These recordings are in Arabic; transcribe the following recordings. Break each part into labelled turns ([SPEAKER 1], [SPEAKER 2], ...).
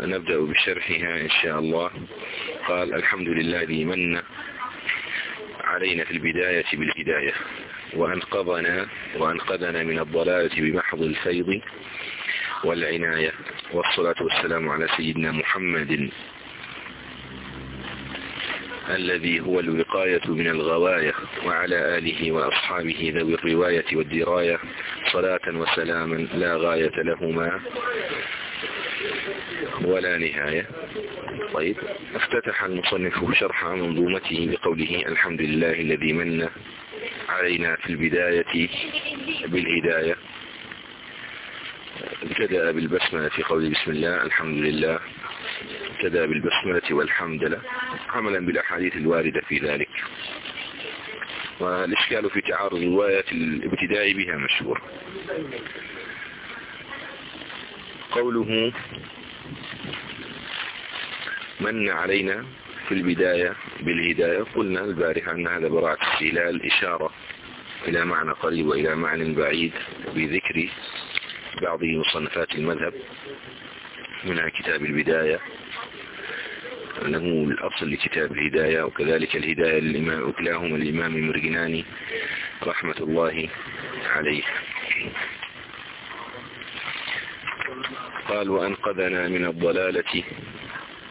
[SPEAKER 1] نبدأ بشرحها إن شاء الله. قال الحمد لله الذي من علينا في البداية بالهداية وأنقذنا وأنقذنا من الضلالة بمحض الفيض والعناية. والصلاة والسلام على سيدنا محمد الذي هو الوقاية من الغواية وعلى آله وأصحابه ذوي الرواية والدراية. صلاة وسلاما لا غاية لهما. ولا نهاية. طيب افتتح المصنف شرح منظومته بقوله الحمد لله الذي من علينا في البداية بالهداية. ابتدأ بالبسملة في قول بسم الله الحمد لله. ابتدأ بالبسملة والحمد لله عملا بالأحاديث الواردة في ذلك. والإشكال في تعارض رواية الابتداء بها مشهور. قوله من علينا في البداية بالهداية؟ قلنا البارحة أن هذا براعة استهلال إشارة إلى معنى قريب وإلى معنى بعيد بذكر بعض مصنفات المذهب منها كتاب البداية. أنه الأصل لكتاب الهداية وكذلك الهداية للإمام وكلاهما الإمام المرجناني رحمة الله عليه. قال وأنقذنا من الضلالة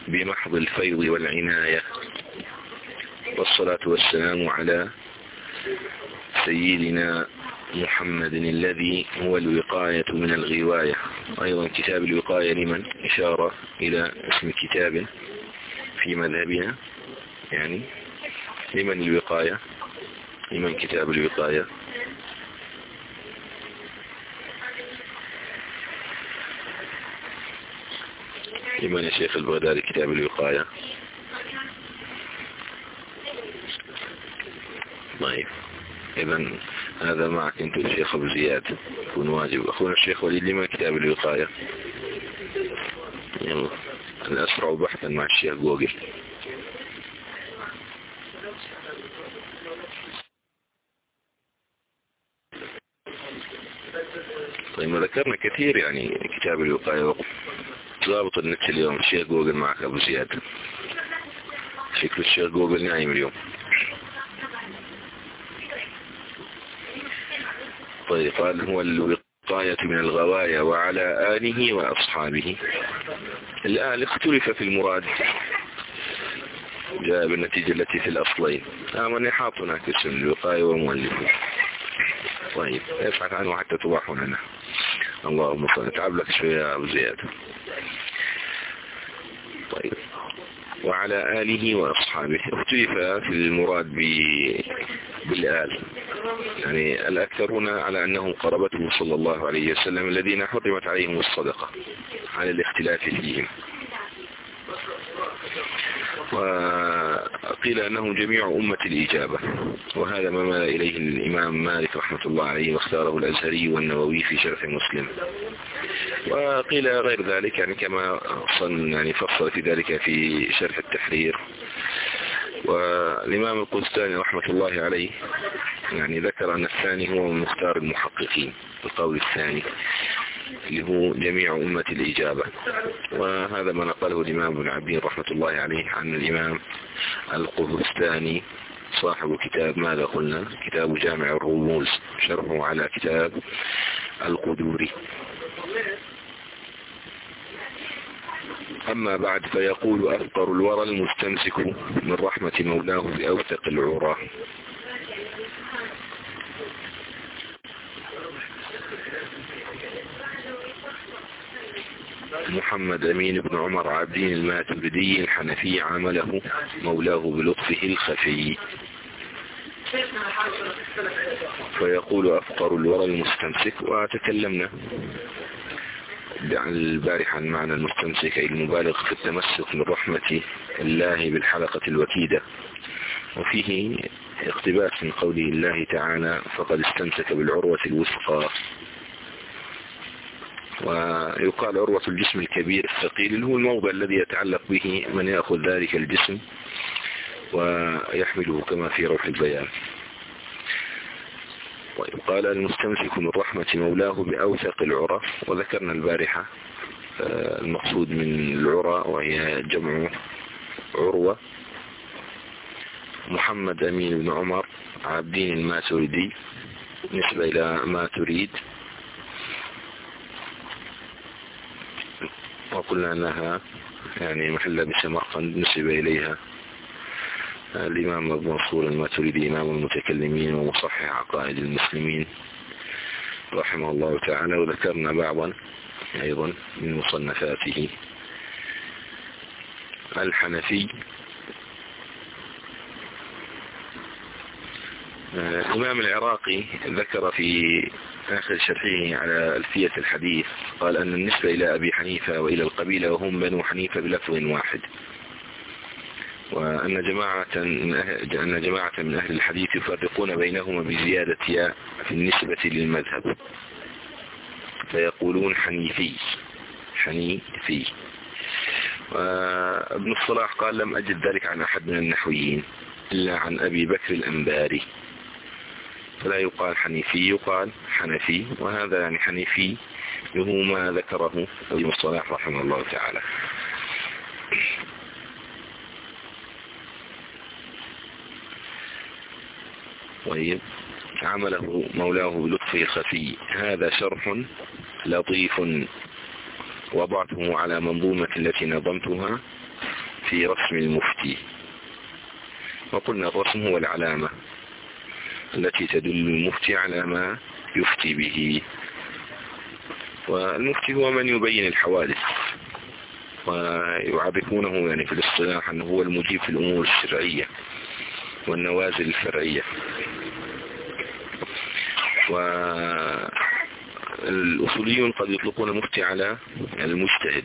[SPEAKER 1] بمحض الفيض والعناية. والصلاة والسلام على سيدنا محمد الذي هو الوقاية من الغواية. أيضا كتاب الوقاية لمن؟ إشارة إلى اسم كتاب في مذهبنا. يعني لمن الوقاية؟ لمن كتاب الوقاية؟ لمن الشيخ البغدادي كتاب الوقاية. طيب اذا هذا معك أنت الشيخ أبو زياد يكون واجب. أخونا الشيخ وليد لمن كتاب الوقاية؟ يلا الاسرع بحثا مع الشيخ جوجل. طيب ذكرنا كثير يعني كتاب الوقاية. ضابط النت اليوم الشيخ جوجل معك أبو زياد. شكل الشيخ جوجل نايم اليوم. طيب قال هو الوقاية من الغوايا وعلى آله وأصحابه. الآن اختلف في المراد. جاء بالنتيجة التي في الأصلين. آمن يحاط هناك اسم الوقاية ومؤلفه طيب ابحث عنه حتى توضح لنا اللهم صل تعب لك شوية يا أبو زياد. طيب. وعلى آله وأصحابه. اختلف في المراد بالآل. يعني الأكثرون على أنهم قربته صلى الله عليه وسلم الذين حرمت عليهم الصدقة على الاختلاف فيهم. وقيل أنهم جميع أمة الإجابة. وهذا ما مال إليه الإمام مالك رحمة الله عليه واختاره الأزهري والنووي في شرح مسلم. وقيل غير ذلك يعني كما يعني فصل في ذلك في شرح التحرير. والإمام القسطاني رحمة الله عليه يعني ذكر أن الثاني هو مختار المحققين القول الثاني. اللي هو جميع أمة الإجابة. وهذا ما نقله الإمام ابن عبين رحمة الله عليه عن الإمام القبرستاني صاحب كتاب ماذا قلنا؟ كتاب جامع الرموز شرحه على كتاب القدوري. أما بعد فيقول أفقر الورى المستمسك من رحمة مولاه بأوثق العرى. محمد أمين بن عمر عبدين الماتردي الحنفي عمله مولاه بلطفه الخفي. فيقول أفقر الورى المستمسك وتكلمنا. البارحة عن معنى المستمسك المبالغ في التمسك من رحمة الله بالحلقة الوكيدة. وفيه اقتباس من قوله الله تعالى فقد استمسك بالعروة الوثقى ويقال عروة الجسم الكبير الثقيل اللي هو الموضع الذي يتعلق به من يأخذ ذلك الجسم ويحمله كما في روح البيان. طيب قال المستمسك من رحمة مولاه بأوثق العرف وذكرنا البارحة آه، المقصود من العرى وهي جمع عروة. محمد أمين بن عمر عابدين الماتريدي نسبة إلى ما تريد. وقلنا أنها يعني محلة بسمرقند نسب إليها. الإمام أبو منصور الماتريدي إمام المتكلمين ومصحح عقائد المسلمين رحمه الله تعالى وذكرنا بعضا أيضا من مصنفاته. الحنفي الإمام العراقي ذكر في آخر شرحه على ألفية الحديث قال أن النسبة إلى أبي حنيفة وإلى القبيلة وهم بنو حنيفة بلفظ واحد. وأن جماعة أن جماعة من أهل الحديث يفرقون بينهما بزيادة ياء في النسبة للمذهب. فيقولون حنيفي. حنيفي. وابن الصلاح قال لم أجد ذلك عن أحد من النحويين إلا عن أبي بكر الأنباري. فلا يقال حنيفي يقال حنفي وهذا يعني حنيفي له ما ذكره ابن الصلاح رحمه الله تعالى. طيب عمله مولاه بلطفه الخفي هذا شرح لطيف وضعته على منظومة التي نظمتها في رسم المفتي. وقلنا الرسم هو العلامة. التي تدل المفتي على ما يفتي به. والمفتي هو من يبين الحوادث ويعرفونه يعني في الاصطلاح أنه هو المجيب في الأمور الشرعية والنوازل الفرعية. والأصوليون قد يطلقون المفتي على المجتهد.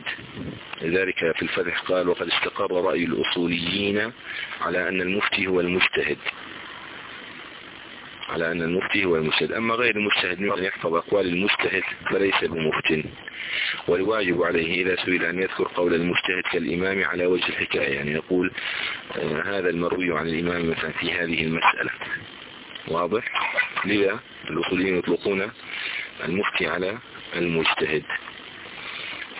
[SPEAKER 1] لذلك في الفتح قال وقد استقر رأي الأصوليين على أن المفتي هو المجتهد. على أن المفتي هو المجتهد. أما غير المجتهد من يحفظ أقوال المجتهد فليس بمفت. والواجب عليه إذا سئل أن يذكر قول المجتهد كالإمام على وجه الحكاية. يعني يقول آه هذا المروي عن الإمام مثلا في هذه المسألة. واضح؟ لذا الأصوليين يطلقون المفتي على المجتهد.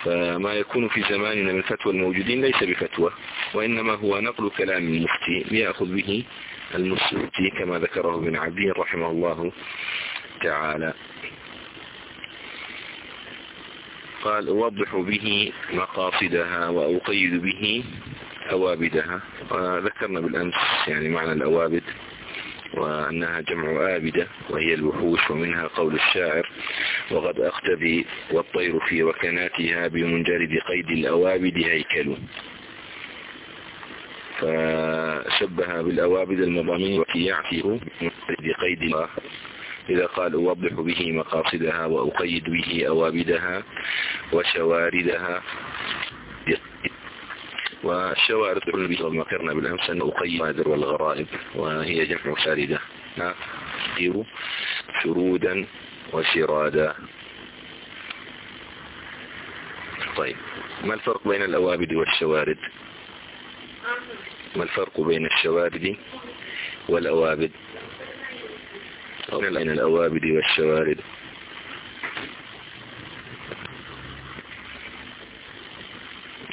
[SPEAKER 1] فما يكون في زماننا من فتوى الموجودين ليس بفتوى وإنما هو نقل كلام المفتي ليأخذ به المفتي كما ذكره ابن عبدين رحمه الله تعالى. قال أوضح به مقاصدها وأقيد به أوابدها. وذكرنا بالأمس يعني معنى الأوابد وأنها جمع آبدة وهي الوحوش ومنها قول الشاعر وقد أقتدي والطير في ركناتها بمنجرد قيد الأوابد هيكل فشبه بالأوابد المضامين وكي يعفيه بقيد الله. إذا قال أوضح به مقاصدها وأقيد به أوابدها وشواردها. والشوارد ما قرنا بالأمس أن أقيد والغرائب وهي جمع شاردة. شرودا وشرادا. طيب ما الفرق بين الأوابد والشوارد؟ ما الفرق بين الشوارد والأوابد؟ بين الأوابد والشوارد.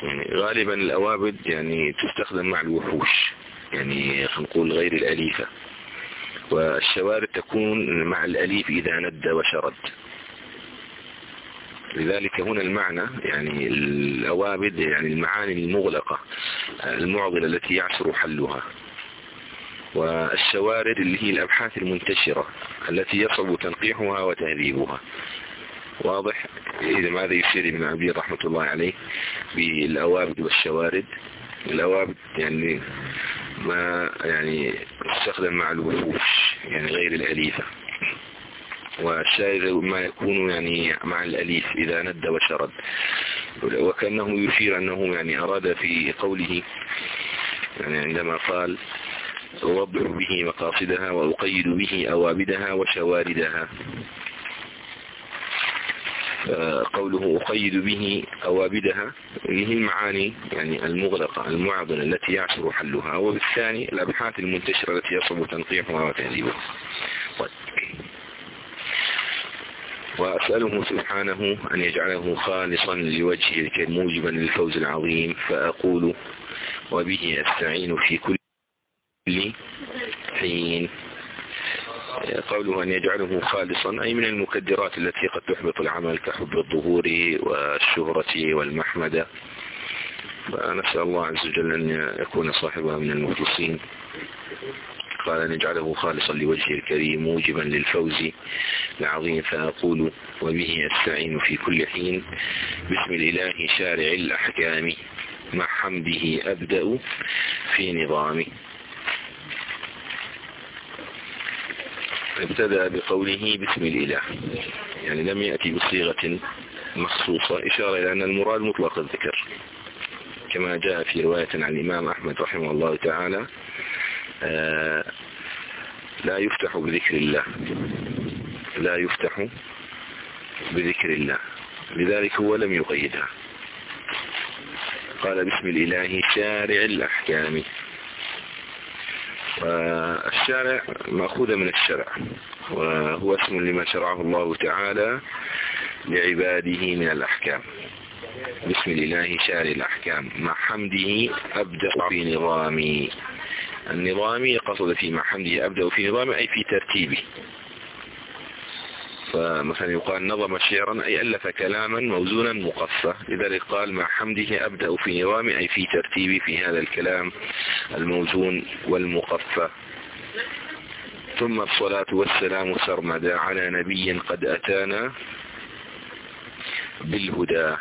[SPEAKER 1] يعني غالبا الأوابد يعني تستخدم مع الوحوش يعني نقول غير الأليفة. والشوارد تكون مع الأليف إذا ند وشرد. لذلك هنا المعنى يعني الأوابد يعني المعاني المغلقة المعضلة التي يعسر حلها. والشوارد اللي هي الأبحاث المنتشرة التي يصعب تنقيحها وتهذيبها. واضح؟ إذا ماذا يشير ابن عبير رحمة الله عليه بالأوابد والشوارد؟ الأوابد يعني ما يعني تستخدم مع الوحوش يعني غير الأليفة. والشاذ ما يكون يعني مع الأليف إذا ند وشرد. وكأنه يشير أنه يعني أراد في قوله يعني عندما قال أوضح به مقاصدها وأقيد به أوابدها وشواردها. قوله أقيد به أوابدها هي المعاني يعني المغلقة المعضلة التي يعسر حلها. وبالثاني الأبحاث المنتشرة التي يصعب تنقيحها وتهذيبها. طيب. وأسأله سبحانه أن يجعله خالصا لوجهه موجبا للفوز العظيم فأقول وبه أستعين في كل حين. قوله أن يجعله خالصا أي من المكدرات التي قد تحبط العمل كحب الظهور والشهرة والمحمدة فنسأل الله عز وجل أن يكون صاحبها من المخلصين. قال أن يجعله خالصا لوجهه الكريم موجبا للفوز العظيم فأقول وبه أستعين في كل حين. بسم الإله شارع الأحكام مع حمده أبدأ في نظامه ابتدأ بقوله بسم الإله يعني لم يأتي بصيغة مخصوصة إشارة إلى أن المراد مطلق الذكر كما جاء في رواية عن الإمام أحمد رحمه الله تعالى. لا يفتح بذكر الله. لا يفتح بذكر الله. لذلك هو لم يقيدها. قال بسم الإله شارع الأحكام. والشارع مأخوذ من الشرع وهو اسم لما شرعه الله تعالى لعباده من الأحكام. بسم الله شارع الأحكام. مع حمده أبدأ في نظامي. النظامي قصد في مع حمده أبدأ في نظامي أي في ترتيبه فمثلا يقال نظم شعرا أي ألف كلاما موزونا مقصة. لذلك قال مع حمده أبدأ في نظامي أي في ترتيبي في هذا الكلام الموزون والمقفى ثم الصلاة والسلام سرمدا على نبي قد أتانا بالهدى.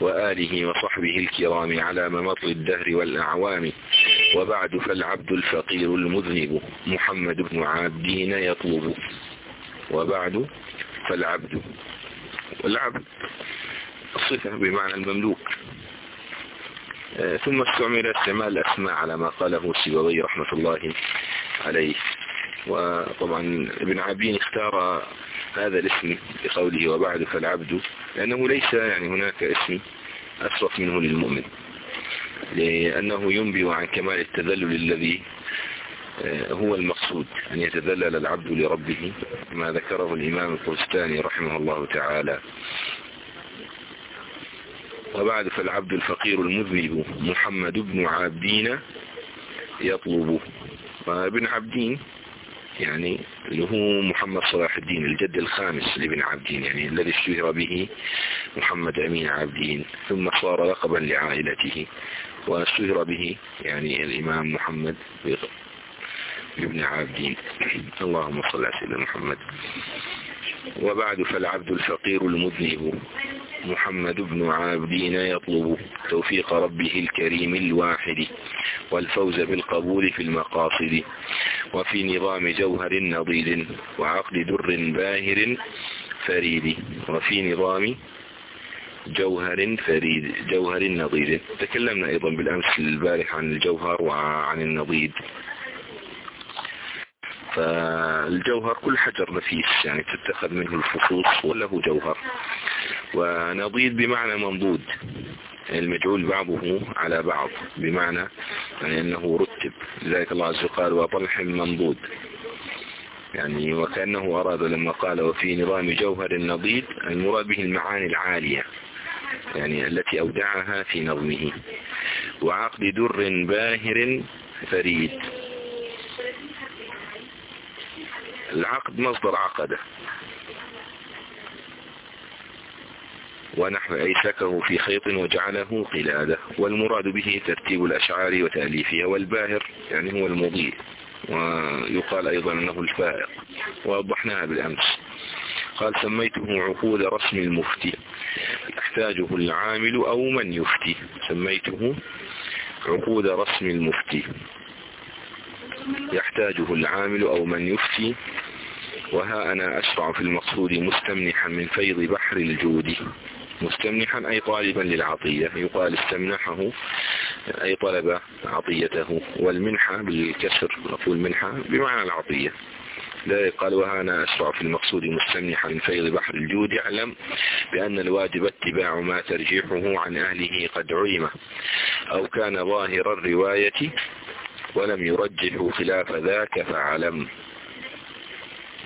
[SPEAKER 1] وآله وصحبه الكرام على ممط الدهر والأعوام. وبعد فالعبد الفقير المذنب محمد بن عابدين يطلب. وبعد فالعبد. والعبد الصفة بمعنى المملوك. ثم استعمل استعمال الأسماء على ما قاله سيبوي رحمة الله عليه. وطبعا ابن عابدين اختار هذا الاسم بقوله وبعد فالعبد لأنه ليس يعني هناك اسم أسرف منه للمؤمن. لأنه ينبئ عن كمال التذلل الذي آه، هو المقصود أن يتذلل العبد لربه ما ذكره الإمام القرستاني رحمه الله تعالى. وبعد فالعبد الفقير المذنب محمد بن عابدين يطلب وابن عبدين يعني اللي هو محمد صلاح الدين الجد الخامس لابن عابدين يعني الذي اشتهر به محمد أمين عابدين ثم صار لقبا لعائلته واشتهر به يعني الإمام محمد بن عابدين اللهم صل على سيدنا محمد. وبعد فالعبد الفقير المذنب. محمد بن عابدين يطلب توفيق ربه الكريم الواحد والفوز بالقبول في المقاصد وفي نظام جوهر نضيد وعقد در باهر فريد وفي نظام جوهر فريد جوهر نضيد. تكلمنا أيضا بالأمس البارح عن الجوهر وعن النضيد. فالجوهر كل حجر نفيس يعني تتخذ منه الفصوص وله جوهر. ونضيد بمعنى منضود المجعول بعضه على بعض بمعنى يعني أنه رتب. لذلك الله عز وجل قال وطلح منضود. يعني وكأنه أراد لما قال وفي نظام جوهر النضيد المراد به المعاني العالية يعني التي أودعها في نظمه. وعقد در باهر فريد. العقد مصدر عقده. ونحو أي سكه في خيط وجعله قلادة. والمراد به ترتيب الأشعار وتأليفها والباهر يعني هو المضيء. ويقال أيضا أنه الفائق. ووضحناها بالأمس. قال سميته عقود رسم المفتي. يحتاجه العامل أو من يفتي. سميته عقود رسم المفتي. يحتاجه العامل أو من يفتي. وها أنا أشرع في المقصود مستمنحا من فيض بحر الجود. مستمنحا أي طالبا للعطية. يقال استمنحه أي طلب عطيته. والمنحة بالكسر نقول منحة بمعنى العطية. لا قال وهنا أشرع في المقصود مستمنحا من فيض بحر الجود. يعلم بأن الواجب اتباع ما ترجيحه عن أهله قد علم. أو كان ظاهر الرواية ولم يرجح خلاف ذاك فعلم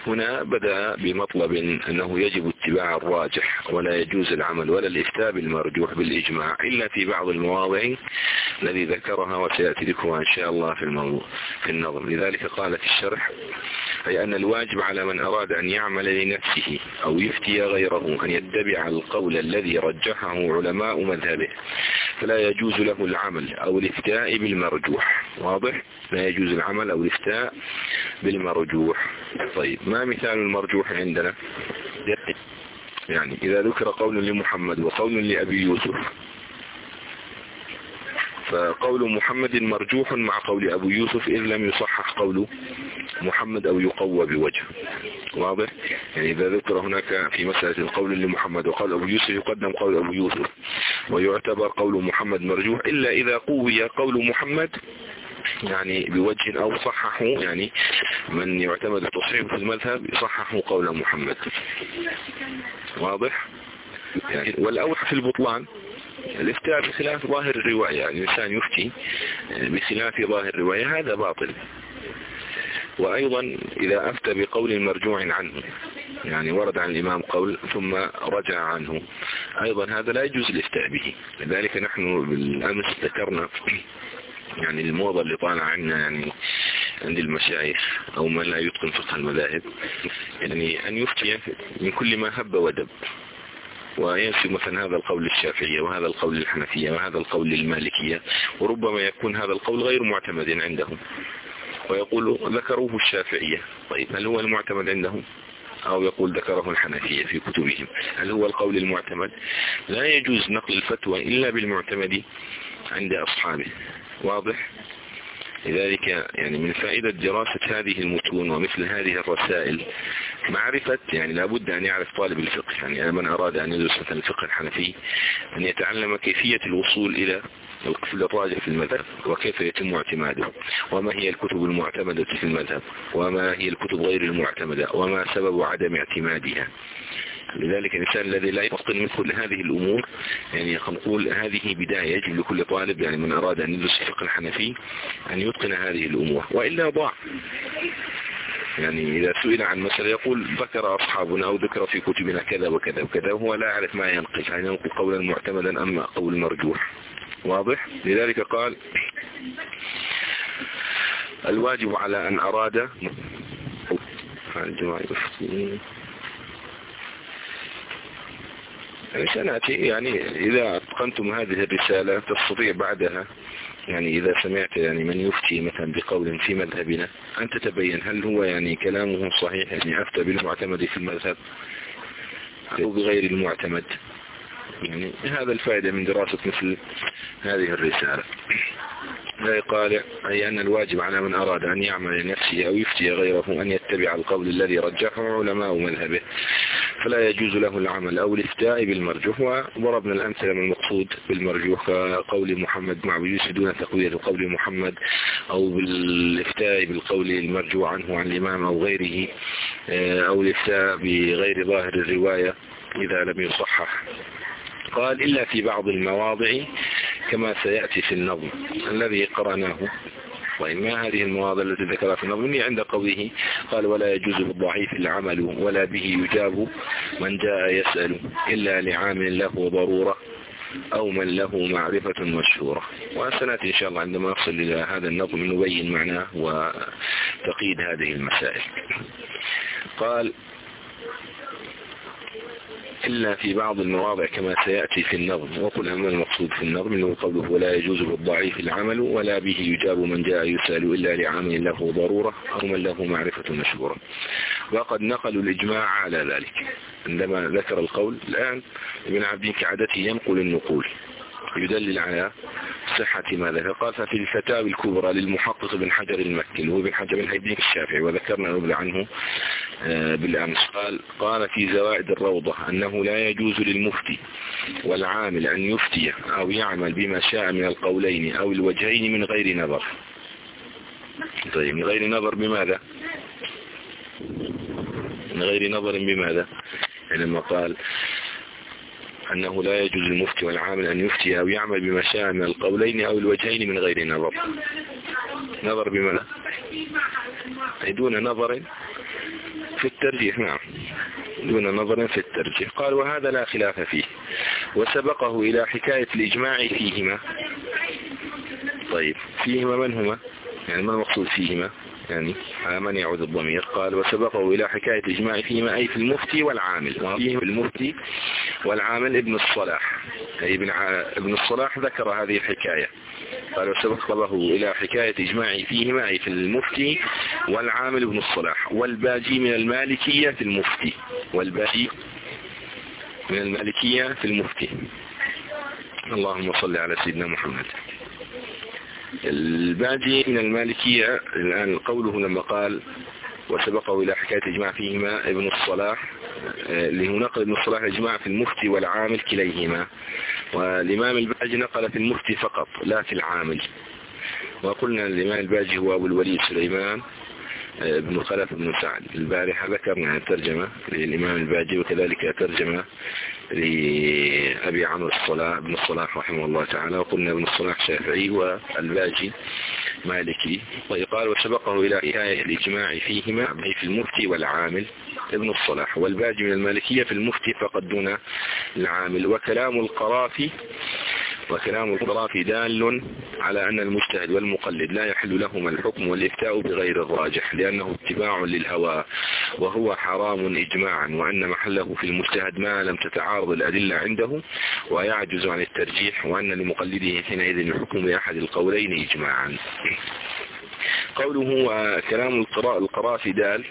[SPEAKER 1] هنا بدأ بمطلب أنه يجب اتباع الراجح ولا يجوز العمل ولا الإفتاء بالمرجوح بالإجماع إلا في بعض المواضع الذي ذكرها وسيأتي ذكرها إن شاء الله في الموضوع في النظم. لذلك قال في الشرح أي أن الواجب على من أراد أن يعمل لنفسه أو يفتي غيره أن يتبع القول الذي رجحه علماء مذهبه فلا يجوز له العمل أو الافتاء بالمرجوح. واضح؟ لا يجوز العمل أو الافتاء بالمرجوح. طيب ما مثال المرجوح عندنا؟ يعني إذا ذكر قول لمحمد وقول لأبي يوسف فقول محمد مرجوح مع قول أبو يوسف إذ لم يصحح قول محمد أو يقوى بوجه. واضح؟ يعني إذا ذكر هناك في مسألة القول لمحمد وقال أبو يوسف يقدم قول أبو يوسف ويعتبر قول محمد مرجوح إلا إذا قوي قول محمد يعني بوجه أو صححوا يعني من يعتمد التصحيح في المذهب يصححوا قول محمد. واضح؟ يعني والأوحى في البطلان الافتاء بخلاف ظاهر الرواية يعني الإنسان يفتي بخلاف ظاهر الرواية هذا باطل. وأيضا إذا أفتى بقول مرجوع عنه يعني ورد عن الإمام قول ثم رجع عنه أيضا هذا لا يجوز الافتاء به. لذلك نحن بالأمس ذكرنا يعني الموضة اللي طالع عنا يعني عند المشايخ أو من لا يتقن فقه المذاهب يعني أن يفتي من كل ما هب ودب. وينسب مثلا هذا القول للشافعية وهذا القول للحنفية وهذا القول للمالكية وربما يكون هذا القول غير معتمد عندهم. ويقول ذكروه الشافعية. طيب هل هو المعتمد عندهم؟ أو يقول ذكره الحنفية في كتبهم. هل هو القول المعتمد؟ لا يجوز نقل الفتوى إلا بالمعتمد عند أصحابه. واضح؟ لذلك يعني من فائدة دراسة هذه المتون ومثل هذه الرسائل معرفة يعني لابد أن يعرف طالب الفقه. يعني من أراد أن يدرس مثلا الفقه الحنفي أن يتعلم كيفية الوصول إلى القفل الراجح في المذهب وكيف يتم اعتماده وما هي الكتب المعتمدة في المذهب وما هي الكتب غير المعتمدة وما سبب عدم اعتمادها. لذلك الإنسان الذي لا يتقن مثل هذه الأمور يعني نقول هذه بداية يجب لكل طالب يعني من أراد أن يدرس الفقه الحنفي أن يتقن هذه الأمور. وإلا ضاع. يعني إذا سئل عن مسألة يقول ذكر أصحابنا أو ذكر في كتبنا كذا وكذا وكذا وهو لا يعرف ما ينقل هل ينقل قولا معتمدا أم قول مرجوح. واضح؟ لذلك قال الواجب على أن أراد الجماعة يعني سنأتي يعني إذا أتقنتم هذه الرسالة تستطيع بعدها يعني إذا سمعت يعني من يفتي مثلا بقول في مذهبنا أن تتبين هل هو يعني كلامه صحيح يعني أفتى بالمعتمد في المذهب أو بغير المعتمد؟ يعني هذا الفائدة من دراسة مثل هذه الرسالة. لا قال أي أن الواجب على من أراد أن يعمل لنفسه أو يفتي غيره أن يتبع القول الذي رجحه علماء مذهبه. فلا يجوز له العمل أو الافتاء بالمرجوح وضربنا الأمثلة من المقصود بالمرجوح كقول محمد مع وجود دون تقوية قول محمد أو بالافتاء بالقول المرجوع عنه عن الإمام أو غيره أو الافتاء بغير ظاهر الرواية إذا لم يصحح. قال إلا في بعض المواضع كما سيأتي في النظم الذي قرأناه. طيب ما هذه المواضع التي ذكرها في النظم عند قوله قال ولا يجوز بالضعيف العمل ولا به يجاب من جاء يسأل إلا لعامل له ضرورة أو من له معرفة مشهورة. وسنأتي إن شاء الله عندما نصل إلى هذا النظم نبين معناه وتقييد هذه المسائل. قال إلا في بعض المواضع كما سيأتي في النظم. وقل أما المقصود في النظم أنه قوله ولا يجوز بالضعيف العمل ولا به يجاب من جاء يسأل إلا لعامل له ضرورة أو من له معرفة مشهورة. وقد نقلوا الإجماع على ذلك. عندما ذكر القول الآن ابن عبدين كعادته ينقل النقول. يدلل على صحة ما ذكر قال ففي الفتاوي الكبرى للمحقق بن حجر المكي هو بن حجر بن الشافعي وذكرنا نبذ عنه آه، بالأمس. قال قال في زوائد الروضة أنه لا يجوز للمفتي والعامل أن يفتي أو يعمل بما شاء من القولين أو الوجهين من غير نظر. طيب من غير نظر بماذا؟ من غير نظر بماذا؟ يعني لما قال أنه لا يجوز للمفتي والعامل أن يفتي أو يعمل بما شاء من القولين أو الوجهين من غير نظر. نظر بماذا دون نظر في الترجيح نعم. دون نظر في الترجيح. قال وهذا لا خلاف فيه. وسبقه إلى حكاية الإجماع فيهما. طيب فيهما من هما؟ يعني ما المقصود فيهما؟ يعني على من يعود الضمير؟ قال وسبقه إلى حكاية الإجماع فيما أي في المفتي والعامل. فيه المفتي والعامل ابن الصلاح. أي ابن, ابن الصلاح ذكر هذه الحكاية. قال وسبقه إلى حكاية إجماع فيهما أي في المفتي والعامل ابن الصلاح. والباجي من المالكية في المفتي. والباجي من المالكية في المفتي. اللهم صل على سيدنا محمد. الباجي من المالكية الآن قوله لما قال وسبقه إلى حكاية إجماع فيهما ابن الصلاح. اللي هو نقل ابن الصلاح الإجماع في المفتي والعامل كليهما. والإمام الباجي نقل في المفتي فقط لا في العامل. وقلنا الإمام الباجي هو أبو الوليد سليمان ابن خلف بن سعد. البارحة ذكرنا الترجمة للإمام الباجي وكذلك ترجمة لأبي عمرو الصلاح بن الصلاح رحمه الله تعالى. وقلنا ابن الصلاح شافعي والباجي مالكي ويقال وسبقه إلى إهاية الإجماع فيهما في المفتي والعامل ابن الصلاح والباجي من المالكية في المفتي فقد دون العامل وكلام القرافي وكلام القرافي دال على أن المجتهد والمقلد لا يحل لهما الحكم والإفتاء بغير الراجح لأنه اتباع للهوى وهو حرام إجماعا وأن محله في المجتهد ما لم تتعارض الأدلة عنده ويعجز عن الترجيح وأن لمقلده حينئذ الحكم بأحد القولين إجماعا. قوله كلام القراء القرافي دال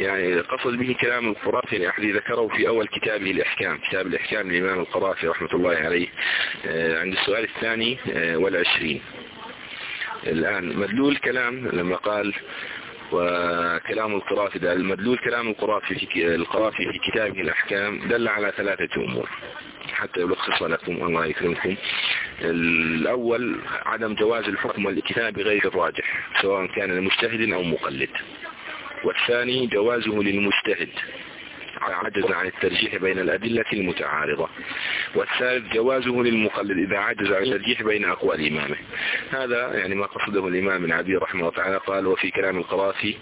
[SPEAKER 1] يعني قصد به كلام القرافي الأحدي ذكره في أول كتابه الإحكام كتاب الإحكام للإمام القرافي رحمة الله عليه آه، عند السؤال الثاني آه، والعشرين. الآن مدلول كلام لما قال وكلام القرافي دال مدلول كلام القرافي في القرافي في كتابه الأحكام دل على ثلاثة أمور. حتى يلخص لكم الله يكرمكم. الأول عدم جواز الحكم والاكتفاء بغير الراجح سواء كان لمجتهد أو مقلد. والثاني جوازه للمجتهد عجز عن الترجيح بين الأدلة المتعارضة. والثالث جوازه للمقلد إذا عجز عن الترجيح بين أقوال إمامه. هذا يعني ما قصده الإمام العبير رحمه الله تعالى قال وفي كلام القرافي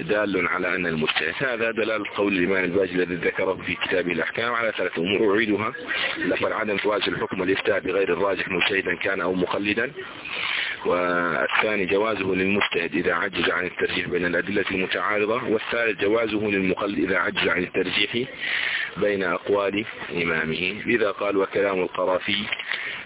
[SPEAKER 1] دال على أن المجتهد هذا دلال قول الإمام الباجي الذي ذكره في كتابه الأحكام على ثلاثة أمور. أعيدها. الأول عدم جواز الحكم والإفتاء بغير الراجح مجتهدا كان أو مقلدا. والثاني جوازه للمجتهد إذا عجز عن الترجيح بين الأدلة المتعارضة. والثالث جوازه للمقلد إذا عجز عن الترجيح بين أقوال إمامه. لذا قال وكلام القرافي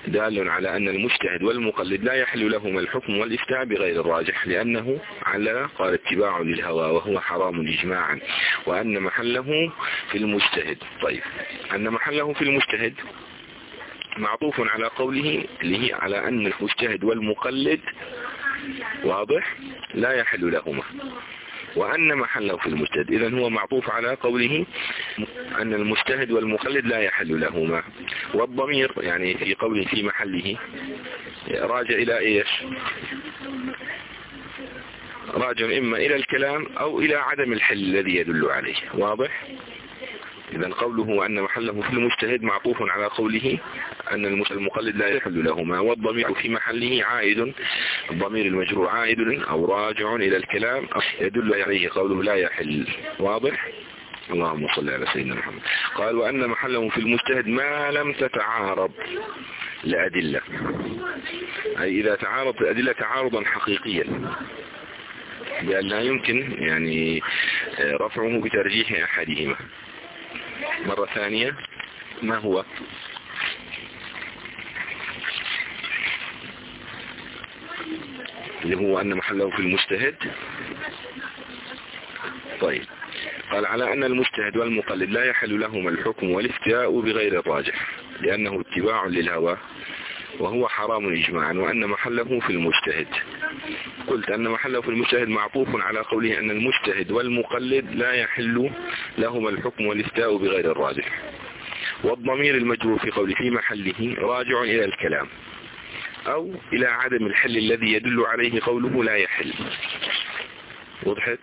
[SPEAKER 1] دال على أن المجتهد والمقلد لا يحل لهما الحكم والإفتاء بغير الراجح لأنه علل قال اتباع للهوى وهو حرام إجماعا وأن محله في المجتهد. طيب أن محله في المجتهد معطوف على قوله اللي هي على أن المجتهد والمقلد واضح لا يحل لهما. وأن محله في المجتهد. إذا هو معطوف على قوله أن المجتهد والمقلد لا يحل لهما. والضمير يعني في قوله في محله راجع إلى إيش؟ راجع إما إلى الكلام أو إلى عدم الحل الذي يدل عليه. واضح؟ إذا قوله أن محله في المجتهد معطوف على قوله أن المقلد لا يحل لهما والضمير في محله عائد الضمير المجرور عائد أو راجع إلى الكلام يدل عليه قوله لا يحل. واضح؟ اللهم صل على سيدنا محمد. قال وأن محله في المجتهد ما لم تتعارض لأدلة. أي إذا تعارض الأدلة تعارضا حقيقيا. بأن لا يمكن يعني رفعه بترجيح أحدهما. مرة ثانية ما هو؟ اللي هو أن محله في المجتهد. طيب. قال على أن المجتهد والمقلد لا يحل لهما الحكم والافتاء بغير الراجح لأنه اتباع للهوى وهو حرام إجماعا وأن محله في المجتهد. قلت أن محله في المجتهد معطوف على قوله أن المجتهد والمقلد لا يحل لهما الحكم والافتاء بغير الراجح. والضمير المجرور في قوله في محله راجع إلى الكلام. أو إلى عدم الحل الذي يدل عليه قوله لا يحل. وضحت؟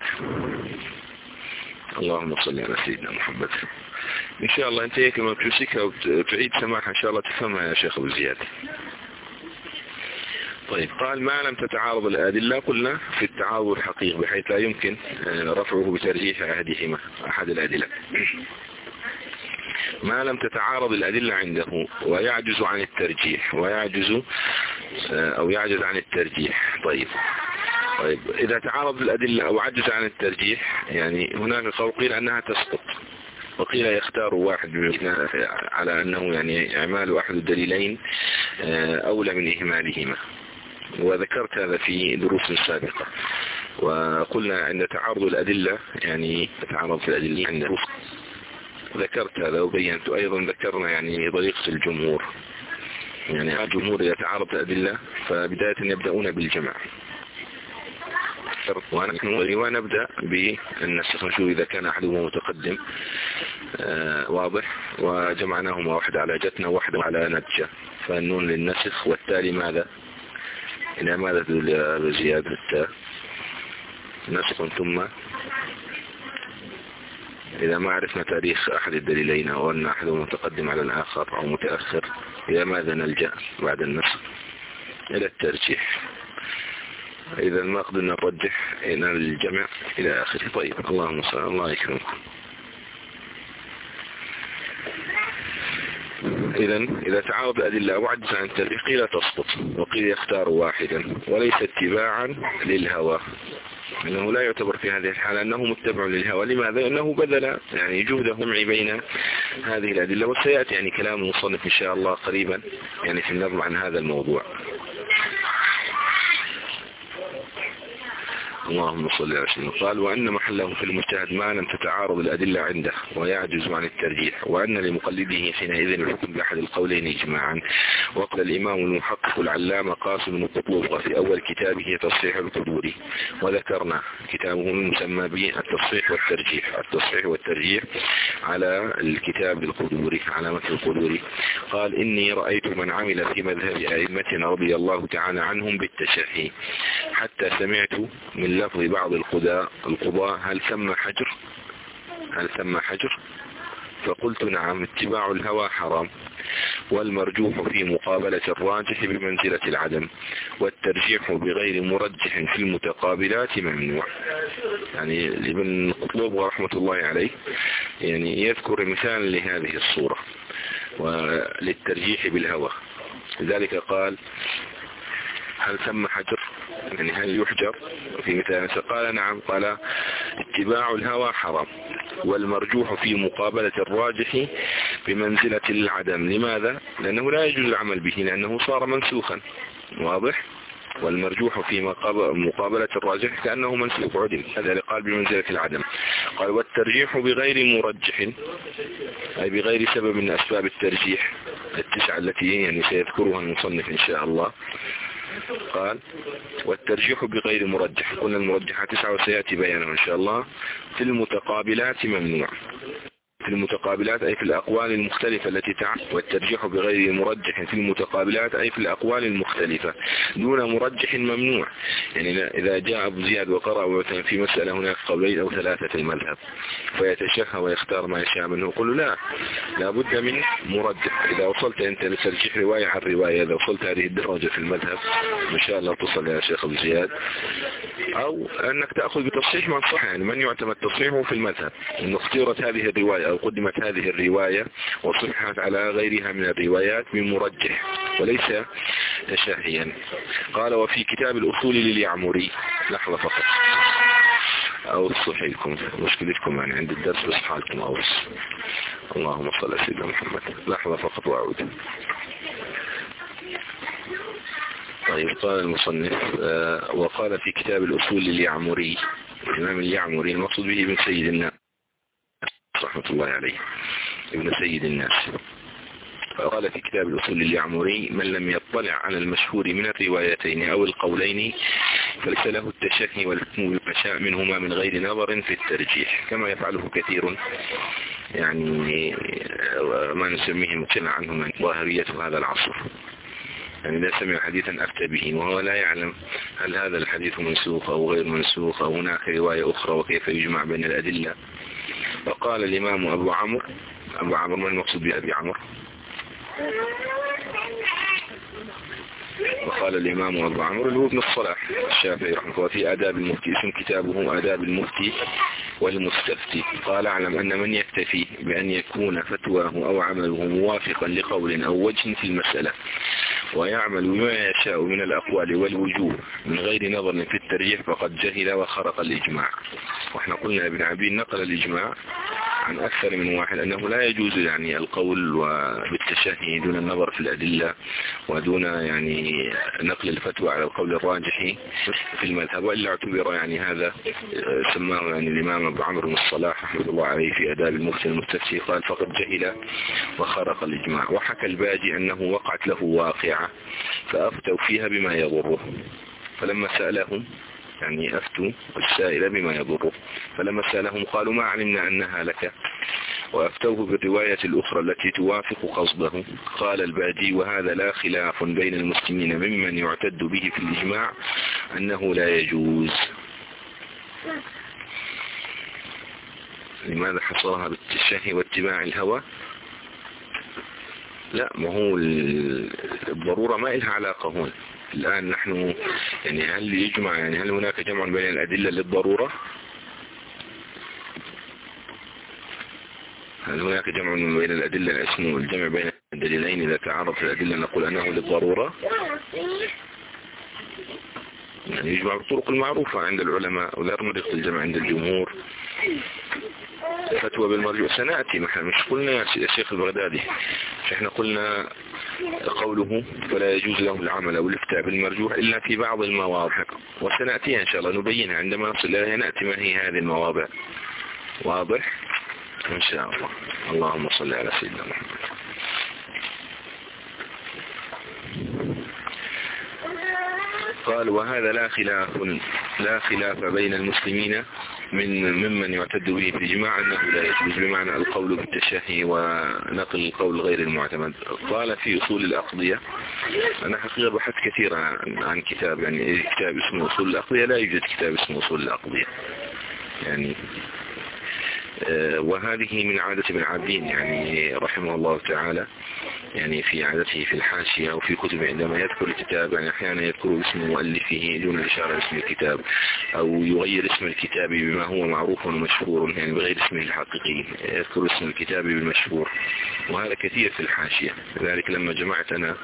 [SPEAKER 1] اللهم صل على سيدنا محمد. إن شاء الله أنت هيك لما تمسكها وتعيد سماعها إن شاء الله تفهمها يا شيخ أبو زياد. طيب قال ما لم تتعارض الأدلة؟ قلنا في التعارض الحقيقي بحيث لا يمكن آه، رفعه بترجيح أحدهما أحد الأدلة. ما لم تتعارض الأدلة عنده ويعجز عن الترجيح ويعجز آه، أو يعجز عن الترجيح. طيب. طيب. إذا تعارض الأدلة أو عجز عن الترجيح يعني هناك قول قيل أنها تسقط. وقيل يختار واحد على أنه يعني إعمال أحد الدليلين آه، أولى من إهمالهما. وذكرت هذا في دروس سابقة. وقلنا عند تعارض الأدلة يعني تعارض الأدلة عند ذكرت هذا وبينت أيضا ذكرنا يعني طريقة الجمهور. يعني الجمهور إذا تعارض الأدلة فبداية يبدأون بالجمع. ونبدأ بالنسخ. نشوف إذا كان أحدهما متقدم. آه واضح. وجمعناهما واحد على جتنا وواحد على نتجة. فالنون للنسخ. والتالي ماذا؟ إلى ماذا تدل زيادة التاء نسخ ثم إذا ما عرفنا تاريخ أحد الدليلين أو أن أحدهما متقدم على الآخر أو متأخر إلى ماذا نلجأ بعد النسخ إلى الترجيح. إذا ما قدرنا نرجح إلى الجمع إلى آخره. طيب اللهم صل الله يكرمكم إذا إذا تعارض الأدلة وعجز عن الترجيح قيل تسقط وقيل يختار واحدا وليس اتباعا للهوى. أنه لا يعتبر في هذه الحالة أنه متبع للهوى لماذا؟ لأنه بذل يعني جهده جمع بين هذه الأدلة وسيأتي يعني كلام المصنف إن شاء الله قريبا يعني في النظم عن هذا الموضوع اللهم صل على سيدنا. قال وأن محله في المجتهد ما لم تتعارض الأدلة عنده ويعجز عن الترجيح وأن لمقلده حينئذ الحكم بأحد القولين إجماعا. وقال الإمام المحقق العلامة قاسم القطوف في أول كتابه تصحيح القدوري وذكرنا كتابه المسمى التصحيح والترجيح التصحيح والترجيح على الكتاب القدوري على متن القدوري قال إني رأيت من عمل في مذهب أئمتنا رضي الله تعالى عنهم بالتشحي حتى سمعت من لفظ بعض القضاء القضاء هل ثم حجر؟ هل ثم حجر؟ فقلت نعم اتباع الهوى حرام والمرجوح في مقابلة الراجح بمنزلة العدم والترجيح بغير مرجح في المتقابلات ممنوع. يعني ابن قطلوب رحمة الله عليه يعني يذكر مثال لهذه الصورة وللترجيح بالهوى. لذلك قال هل ثم حجر؟ يعني هل يحجر في مثال قال نعم قال اتباع الهوى حرام والمرجوح في مقابلة الراجح بمنزلة العدم. لماذا؟ لأنه لا يجوز العمل به لأنه صار منسوخا. واضح؟ والمرجوح في مقابلة الراجح كأنه منسوخ عدم. هذا قال بمنزلة العدم. قال والترجيح بغير مرجح أي بغير سبب من أسباب الترجيح التسعة التي يعني سيذكرها المصنف إن شاء الله. قال والترجيح بغير مرجح. قلنا المرجحات تسعة وسيأتي بيانه إن شاء الله. في المتقابلات ممنوع. في المتقابلات أي في الأقوال المختلفة التي تعد والترجيح بغير مرجح في المتقابلات أي في الأقوال المختلفة دون مرجح ممنوع. يعني إذا جاء أبو زياد وقرأ في مسألة هناك قولين أو ثلاثة في المذهب فيتشهى ويختار ما يشاء منه. يقول لا لابد من مرجح. إذا وصلت أنت لترجيح رواية عن رواية إذا وصلت هذه الدرجة في المذهب إن شاء الله تصل يا شيخ أبو زياد. أو أنك تأخذ بتصحيح من صح يعني من يعتمد تصحيحه في المذهب. إن اختيرت هذه الرواية قدمت هذه الرواية وصححت على غيرها من الروايات من مرجح وليس تشهيا قال وفي كتاب الأصول لليعمري. لحظة فقط. أو صحيحكم مشكلتكم يعني عند الدرس بس حالكم اللهم صل على سيدنا محمد. لحظة فقط وأعود. طيب قال المصنف آه، وقال في كتاب الأصول لليعمري. الإمام اليعمري المقصود به ابن سيد الناس رحمة الله عليه. ابن سيد الناس. فقال في كتاب الأصول اليعمري من لم يطلع على المشهور من الروايتين أو القولين فليس له التشهي والحكم بما شاء منهما من غير نظر في الترجيح. كما يفعله كثير. يعني ما نسميه مقتنع عنه من ظاهرية هذا العصر. يعني إذا سمع حديثا أفتى به وهو لا يعلم هل هذا الحديث منسوخ أو غير منسوخ أو هناك رواية أخرى وكيف يجمع بين الأدلة. فقال الإمام أبو عمرو أبو عمرو ما المقصود بأبي عمرو؟ وقال الإمام أبو عمرو اللي هو ابن الصلاح الشافعي رحمه الله في آداب المفتي اسم كتابه آداب المفتي والمستفتي. قال أعلم أن من يكتفي بأن يكون فتواه أو عمله موافقا لقول أو وجه في المسألة ويعمل ما يشاء من الأقوال والوجوه من غير نظر في الترجيح فقد جهل وخرق الإجماع. وإحنا قلنا ابن عبين نقل الإجماع عن أكثر من واحد أنه لا يجوز يعني القول بالتشهي دون النظر في الأدلة ودون يعني نقل الفتوى على القول الراجح في المذهب وإلا اعتبر يعني هذا سماه يعني الإمام أبو عمرو بن الصلاح رحمة الله عليه في أداب المفتي المستفتي قال فقد جهل وخرق الإجماع وحكى الباجي أنه وقعت له واقعة فأفتوا فيها بما يضره. فلما سألهم يعني أفتوا السائل بما يضره فلما سألهم قالوا ما علمنا أنها لك. وأفتوه بالرواية الأخرى التي توافق قصده. قال البادي وهذا لا خلاف بين المسلمين ممن يعتد به في الإجماع أنه لا يجوز. لماذا حصرها بالتشهي واتباع الهوى؟ لا ما هو الضرورة ما إلها علاقة هون. الآن نحن يعني هل يجمع يعني هل هناك جمع بين الأدلة للضرورة؟ هل هناك جمع بين الأدلة اسمه الجمع بين الدليلين إذا تعارضت الأدلة نقول أنه للضرورة؟ يعني يجمع بالطرق المعروفة عند العلماء ولا طريقة الجمع عند الجمهور. فتوى بالمرجوع سنأتي نحن مش قلنا يا شيخ البغدادي. إحنا قلنا قوله فلا يجوز له العمل أو الإفتاء بالمرجوح إلا في بعض المواضع. وسنأتيها إن شاء الله نبينها عندما نصل إليها نأتي ما هي هذه المواضع. واضح؟ إن شاء الله. اللهم صل على سيدنا محمد. قال وهذا لا خلاف لا خلاف بين المسلمين من ممن يعتد به في الإجماع أنه لا يجوز بمعنى القول بالتشهي ونقل القول غير المعتمد. قال في أصول الأقضية أنا حقيقة بحث كثيرا عن كتاب يعني كتاب اسمه أصول الأقضية لا يوجد كتاب اسمه أصول الأقضية. يعني وهذه من عادة ابن عابدين يعني رحمه الله تعالى يعني في عادته في الحاشية أو في كتب عندما يذكر الكتاب يعني أحيانا يذكر اسم مؤلفه دون الإشارة اسم الكتاب أو يغير اسم الكتاب بما هو معروف ومشهور يعني بغير اسمه الحقيقي يذكر اسم الكتاب بالمشهور وهذا كثير في الحاشية. لذلك لما جمعت أنا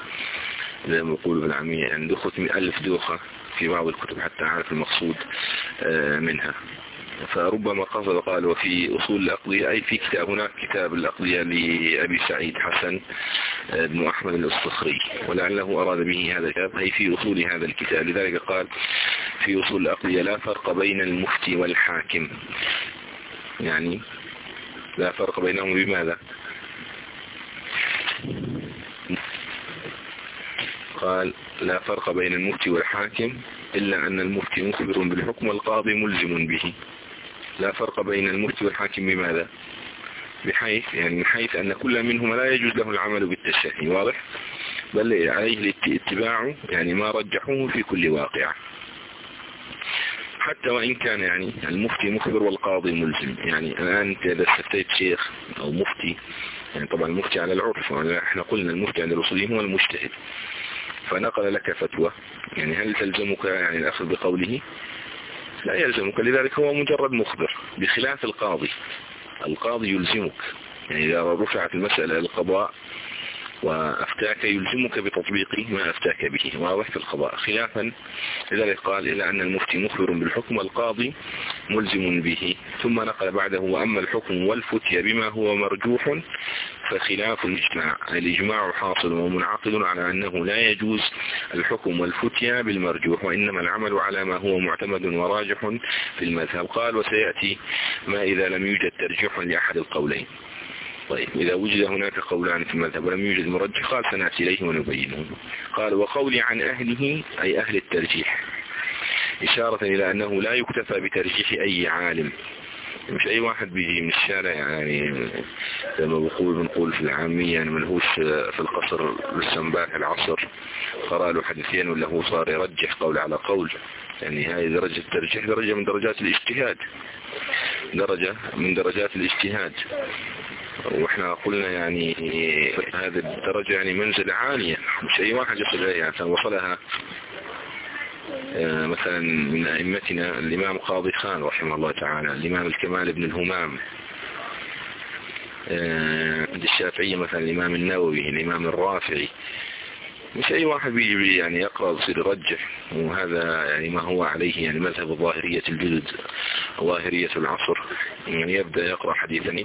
[SPEAKER 1] زي ما يقول ابن عمي يعني دخلت ألف دوخة في بعض الكتب حتى أعرف المقصود آه، منها. فربما قصد قال وفي أصول الأقضية أي في كتاب هناك كتاب الأقضية لأبي سعيد حسن بن أحمد الأصطخري ولعله أراد به هذا الكتاب أي في أصول هذا الكتاب. لذلك قال في أصول الأقضية لا فرق بين المفتي والحاكم. يعني لا فرق بينهم بماذا؟ قال لا فرق بين المفتي والحاكم إلا أن المفتي مخبر بالحكم والقاضي ملزم به. لا فرق بين المفتي والحاكم بماذا؟ بحيث يعني من حيث أن كل منهما لا يجوز له العمل بالتشهي واضح؟ بل عليه الاتباع يعني ما رجحوه في كل واقع حتى وإن كان يعني المفتي مخبر والقاضي ملزم. يعني الآن أنت إذا استفتيت شيخ أو مفتي يعني طبعا المفتي على العرف إحنا قلنا المفتي عند الأصوليين هو المجتهد. فنقل لك فتوى يعني هل تلزمك يعني الأخذ بقوله؟ لا يلزمك. لذلك هو مجرد مخبر بخلاف القاضي. القاضي يلزمك. يعني إذا رفعت المسألة للقضاء وأفتاك يلزمك بتطبيق ما أفتاك به. واضح في القضاء. خلافا لذلك قال إلى أن المفتي مخبر بالحكم والقاضي ملزم به. ثم نقل بعده وأما الحكم والفتية بما هو مرجوح فخلاف الإجماع. الإجماع حاصل ومنعقد على أنه لا يجوز الحكم والفتية بالمرجوح وإنما العمل على ما هو معتمد وراجح في المذهب. قال وسيأتي ما إذا لم يوجد ترجيح لأحد القولين. طيب إذا وجد هناك قولان في المذهب ولم يوجد مرجح قال سنأتي إليه ونبينه. قال وقولي عن أهله أي أهل الترجيح إشارة إلى أنه لا يكتفى بترجيح أي عالم. مش أي واحد بيجي من الشارع يعني لما بقول بنقول في العامية يعني ملهوش في القصر لسه العصر. قرأ له حديثين ولا هو صار يرجح قول على قول. يعني هذه درجة الترجيح درجة من درجات الاجتهاد. درجة من درجات الاجتهاد. وإحنا قلنا يعني هذه الدرجة يعني منزلة عالية. مش أي واحد يصل إليها. وصلها مثلا من أئمتنا الإمام قاضي خان رحمه الله تعالى الإمام الكمال بن الهمام. آه، عند الشافعية مثلا الإمام النووي الإمام الرافعي. مش أي واحد بيجي يعني يقرأ ويصير يرجح. وهذا يعني ما هو عليه يعني مذهب ظاهرية الجلد ظاهرية العصر. يعني يبدأ يقرأ حديثا.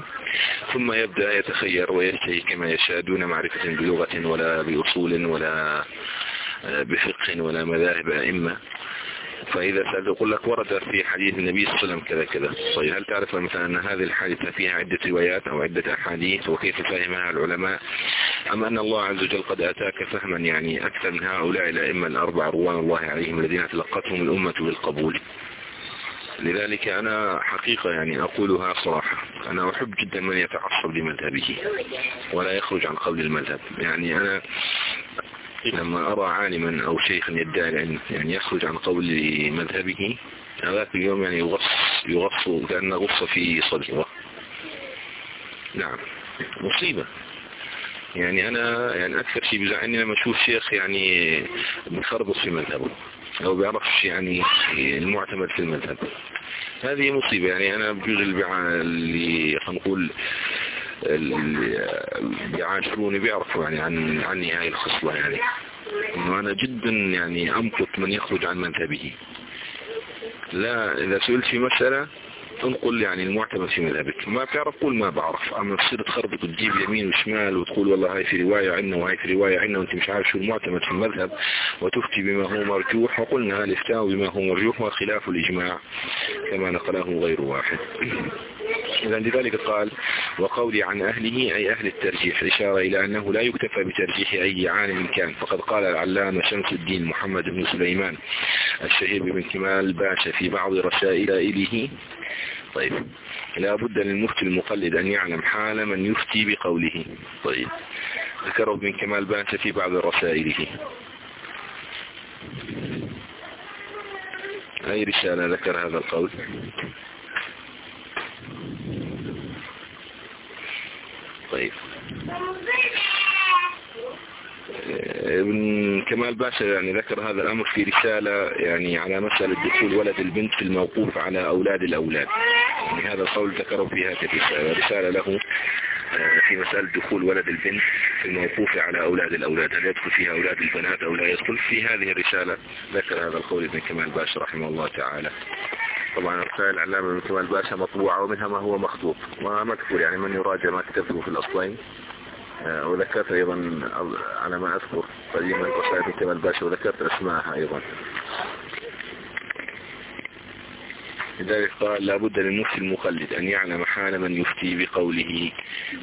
[SPEAKER 1] ثم يبدأ يتخير ويجتهي كما يشاء دون معرفة بلغة ولا بأصول ولا بفقه ولا مذاهب أئمة. فإذا سألت يقول لك ورد في حديث النبي صلى الله عليه وسلم كذا كذا. طيب هل تعرف مثلا أن هذه الحادثة فيها عدة روايات أو عدة أحاديث؟ وكيف فهمها العلماء؟ أم أن الله عز وجل قد أتاك فهما يعني أكثر من هؤلاء الأئمة الأربع روان الله عليهم الذين تلقتهم الأمة بالقبول؟ لذلك أنا حقيقة يعني أقولها صراحة. أنا أحب جدا من يتعصب لمذهبه ولا يخرج عن قول المذهب. يعني أنا لما أرى عالما أو شيخا يدعي العلم يعني يخرج عن قول مذهبه هذاك اليوم يعني يغص يغص كأن غص في صدره. نعم. مصيبة. يعني أنا يعني أكثر شيء بيزعلني لما أشوف شيخ يعني مخربط في مذهبه أو بيعرفش يعني المعتمد في المذهب. هذه مصيبة. يعني أنا بجوز اللي خلينا نقول اللي بيعاشروني بيعرفوا يعني عن عني هاي الخصلة يعني. انه أنا جدا يعني امقت من يخرج عن مذهبه. لا إذا سئلت في مسألة تنقل يعني المعتمد في مذهبك. ما بتعرف قول ما بعرف. أما تصير تخربط وتجيب يمين وشمال وتقول والله هاي في رواية عنا وهاي في رواية عنا وأنت مش عارف شو المعتمد في المذهب وتفتي بما هو مرجوح وقلنا الافتاء بما هو مرجوح وخلاف الإجماع كما نقله غير واحد. إذا لذلك قال وقولي عن أهله أي أهل الترجيح. إشارة إلى أنه لا يكتفى بترجيح أي عالم كان. فقد قال العلامة شمس الدين محمد بن سليمان الشهير بن كمال باشا في بعض رسائله طيب. لا بد للمفتي المقلد أن يعلم حال من يفتي بقوله. طيب. ذكره ابن كمال باشا في بعض رسائله. أي رسالة ذكر هذا القول؟ طيب. ابن كمال باشا يعني ذكر هذا الأمر في رسالة يعني على مسألة دخول ولد البنت في الموقوف على أولاد الأولاد. يعني هذا القول ذكره في هذه الرسالة رسالة له آه، في مسألة دخول ولد البنت في الموقوف على أولاد الأولاد. هل يدخل فيها أولاد البنات أو لا يدخل؟ في هذه الرسالة ذكر هذا القول ابن كمال باشا رحمه الله تعالى. طبعا رسائل العلامة ابن كمال باشا مطبوعة ومنها ما هو مخطوط. ومكتوب يعني من يراجع ما كتبته في الأصلين. وذكرت أيضا على ما أذكر قديما ابن كمال باشا وذكرت أسماءها أيضا. لذلك قال لابد للمفتي المقلد أن يعلم حال من يفتي بقوله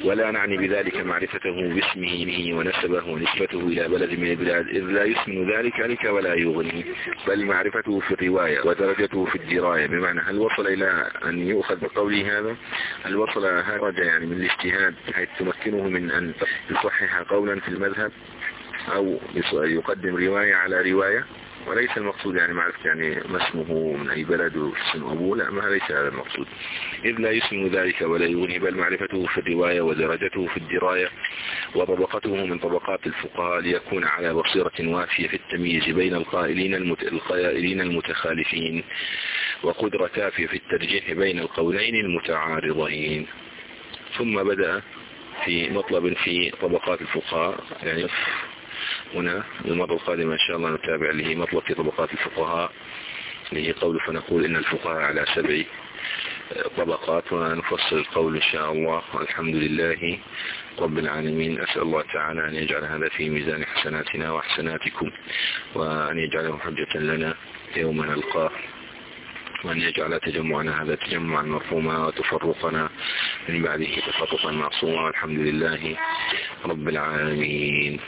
[SPEAKER 1] ولا نعني بذلك معرفته باسمه ونسبه ونسبته إلى بلد من البلاد إذ لا يسمن ذلك لك ولا يغني بل معرفته في الرواية ودرجته في الدراية بمعنى هل وصل إلى أن يؤخذ بقوله هذا؟ هل وصل هذا يعني من الاجتهاد حيث تمكنه من أن يصحح قولا في المذهب أو يقدم رواية على رواية؟ وليس المقصود يعني معرفة يعني ما اسمه من أي بلد واسم أبوه لا ما ليس هذا المقصود. إذ لا يسمى ذلك ولا يغني بل معرفته في الرواية ودرجته في الدراية وطبقته من طبقات الفقهاء ليكون على بصيرة وافية في التمييز بين القائلين, المت... القائلين المتخالفين وقدرة كافية في الترجيح بين القولين المتعارضين. ثم بدأ في مطلب في طبقات الفقهاء يعني هنا المرة القادمة إن شاء الله نتابع اللي مطلب في طبقات الفقهاء هي قول فنقول إن الفقهاء على سبع طبقات ونفصل القول إن شاء الله. والحمد لله رب العالمين. أسأل الله تعالى أن يجعل هذا في ميزان حسناتنا وحسناتكم وأن يجعله حجة لنا يوم نلقاه وأن يجعل تجمعنا هذا تجمعا مرحوما وتفرقنا من بعده تفرقا معصوما. والحمد لله رب العالمين.